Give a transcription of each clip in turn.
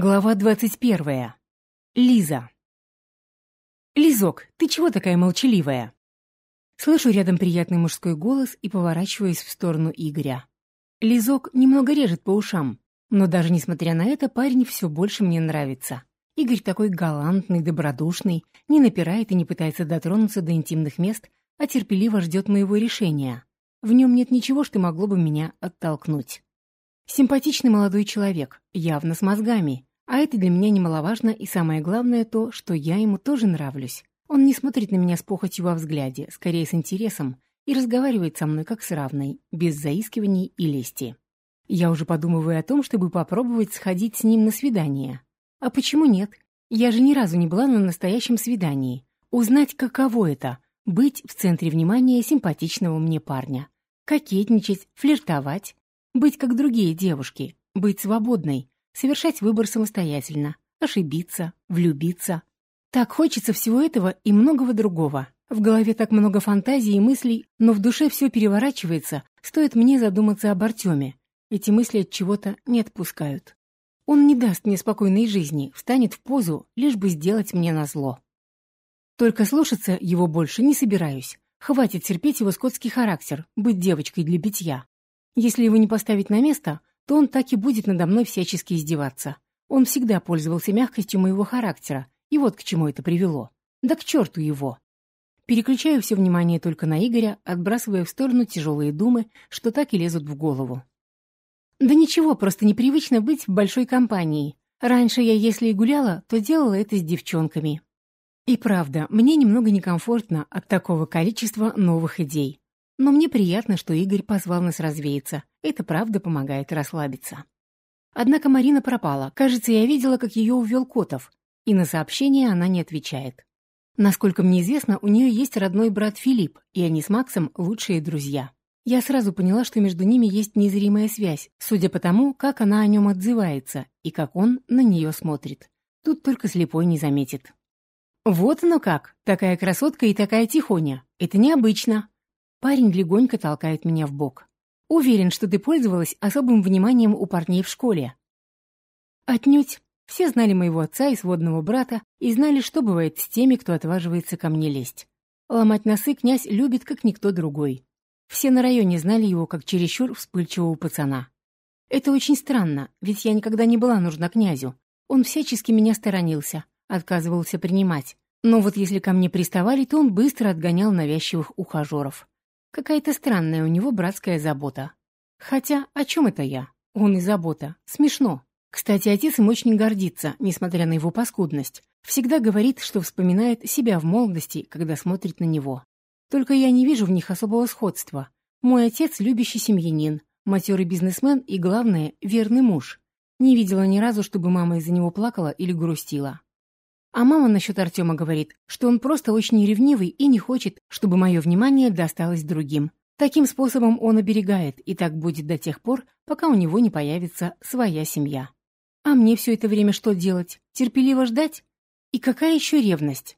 Глава двадцать первая. Лиза. «Лизок, ты чего такая молчаливая?» Слышу рядом приятный мужской голос и поворачиваюсь в сторону Игоря. Лизок немного режет по ушам, но даже несмотря на это, парень все больше мне нравится. Игорь такой галантный, добродушный, не напирает и не пытается дотронуться до интимных мест, а терпеливо ждет моего решения. В нем нет ничего, что могло бы меня оттолкнуть. Симпатичный молодой человек, явно с мозгами. А это для меня немаловажно, и самое главное то, что я ему тоже нравлюсь. Он не смотрит на меня с похотью во взгляде, скорее с интересом, и разговаривает со мной как с равной, без заискиваний и лести. Я уже подумываю о том, чтобы попробовать сходить с ним на свидание. А почему нет? Я же ни разу не была на настоящем свидании. Узнать, каково это — быть в центре внимания симпатичного мне парня. Кокетничать, флиртовать, быть как другие девушки, быть свободной, совершать выбор самостоятельно, ошибиться, влюбиться. Так хочется всего этого и многого другого. В голове так много фантазий и мыслей, но в душе все переворачивается, стоит мне задуматься об Артеме. Эти мысли от чего-то не отпускают. Он не даст мне спокойной жизни, встанет в позу, лишь бы сделать мне назло. Только слушаться его больше не собираюсь. Хватит терпеть его скотский характер, быть девочкой для битья. Если его не поставить на место, то он так и будет надо мной всячески издеваться. Он всегда пользовался мягкостью моего характера, и вот к чему это привело. Да к черту его. Переключаю все внимание только на Игоря, отбрасывая в сторону тяжелые думы, что так и лезут в голову. Да ничего, просто непривычно быть в большой компании. Раньше я, если и гуляла, то делала это с девчонками. И правда, мне немного некомфортно от такого количества новых идей. Но мне приятно, что Игорь позвал нас развеяться. Это правда помогает расслабиться. Однако Марина пропала. Кажется, я видела, как ее увел Котов. И на сообщение она не отвечает. Насколько мне известно, у нее есть родной брат Филипп, и они с Максом лучшие друзья. Я сразу поняла, что между ними есть незримая связь, судя по тому, как она о нем отзывается и как он на нее смотрит. Тут только слепой не заметит. «Вот оно как! Такая красотка и такая тихоня! Это необычно!» Парень легонько толкает меня в бок. Уверен, что ты пользовалась особым вниманием у парней в школе. Отнюдь. Все знали моего отца и сводного брата и знали, что бывает с теми, кто отваживается ко мне лезть. Ломать носы князь любит, как никто другой. Все на районе знали его как чересчур вспыльчивого пацана. Это очень странно, ведь я никогда не была нужна князю. Он всячески меня сторонился, отказывался принимать. Но вот если ко мне приставали, то он быстро отгонял навязчивых ухажеров. Какая-то странная у него братская забота. Хотя, о чем это я? Он и забота. Смешно. Кстати, отец им очень гордится, несмотря на его паскудность. Всегда говорит, что вспоминает себя в молодости, когда смотрит на него. Только я не вижу в них особого сходства. Мой отец — любящий семьянин, матерый бизнесмен и, главное, верный муж. Не видела ни разу, чтобы мама из-за него плакала или грустила. А мама насчет Артема говорит, что он просто очень ревнивый и не хочет, чтобы мое внимание досталось другим. Таким способом он оберегает, и так будет до тех пор, пока у него не появится своя семья. А мне все это время что делать? Терпеливо ждать? И какая еще ревность?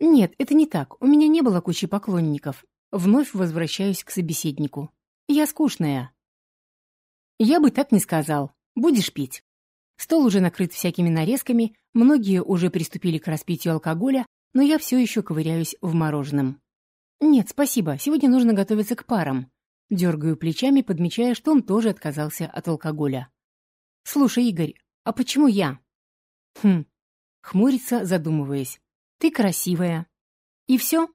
Нет, это не так. У меня не было кучи поклонников. Вновь возвращаюсь к собеседнику. Я скучная. Я бы так не сказал. Будешь пить? Стол уже накрыт всякими нарезками, многие уже приступили к распитию алкоголя, но я все еще ковыряюсь в мороженом. «Нет, спасибо, сегодня нужно готовиться к парам». Дергаю плечами, подмечая, что он тоже отказался от алкоголя. «Слушай, Игорь, а почему я?» «Хм...» Хмурится, задумываясь. «Ты красивая». «И все?»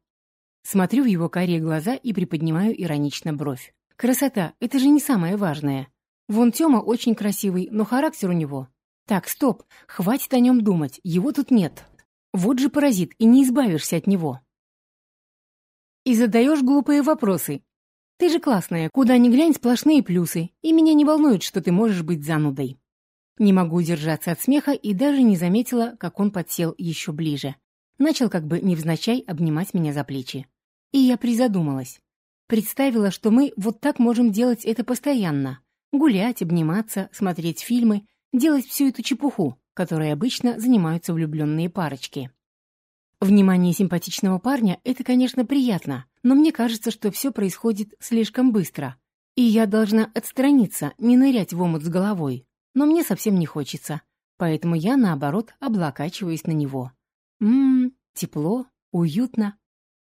Смотрю в его карие глаза и приподнимаю иронично бровь. «Красота — это же не самое важное. Вон Тёма очень красивый, но характер у него. Так, стоп, хватит о нем думать, его тут нет. Вот же паразит, и не избавишься от него. И задаешь глупые вопросы. Ты же классная, куда ни глянь, сплошные плюсы, и меня не волнует, что ты можешь быть занудой. Не могу удержаться от смеха и даже не заметила, как он подсел еще ближе. Начал как бы невзначай обнимать меня за плечи. И я призадумалась. Представила, что мы вот так можем делать это постоянно. Гулять, обниматься, смотреть фильмы, делать всю эту чепуху, которой обычно занимаются влюбленные парочки. Внимание симпатичного парня — это, конечно, приятно, но мне кажется, что все происходит слишком быстро, и я должна отстраниться, не нырять в омут с головой. но мне совсем не хочется, поэтому я, наоборот, облокачиваюсь на него. Ммм, тепло, уютно.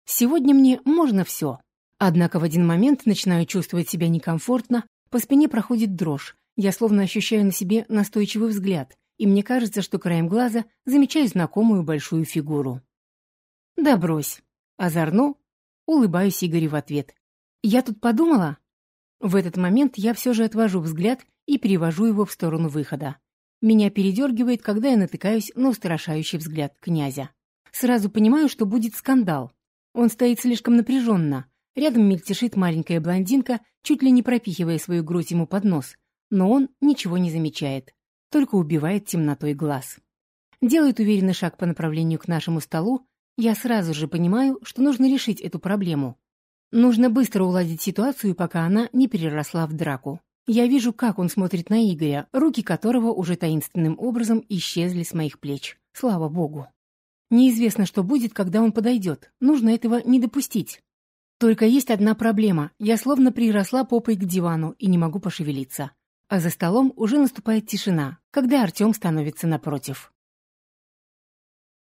Сегодня мне можно все. Однако в один момент начинаю чувствовать себя некомфортно, по спине проходит дрожь, я словно ощущаю на себе настойчивый взгляд, и мне кажется, что краем глаза замечаю знакомую большую фигуру. «Да брось!» Озорно улыбаюсь Игорю в ответ. «Я тут подумала?» В этот момент я все же отвожу взгляд и перевожу его в сторону выхода. Меня передергивает, когда я натыкаюсь на устрашающий взгляд князя. Сразу понимаю, что будет скандал. Он стоит слишком напряженно. Рядом мельтешит маленькая блондинка, чуть ли не пропихивая свою грудь ему под нос. Но он ничего не замечает, только убивает темнотой глаз. Делает уверенный шаг по направлению к нашему столу. Я сразу же понимаю, что нужно решить эту проблему. Нужно быстро уладить ситуацию, пока она не переросла в драку. Я вижу, как он смотрит на Игоря, руки которого уже таинственным образом исчезли с моих плеч. Слава богу. Неизвестно, что будет, когда он подойдет. Нужно этого не допустить. Только есть одна проблема. Я словно приросла попой к дивану и не могу пошевелиться. А за столом уже наступает тишина, когда Артем становится напротив.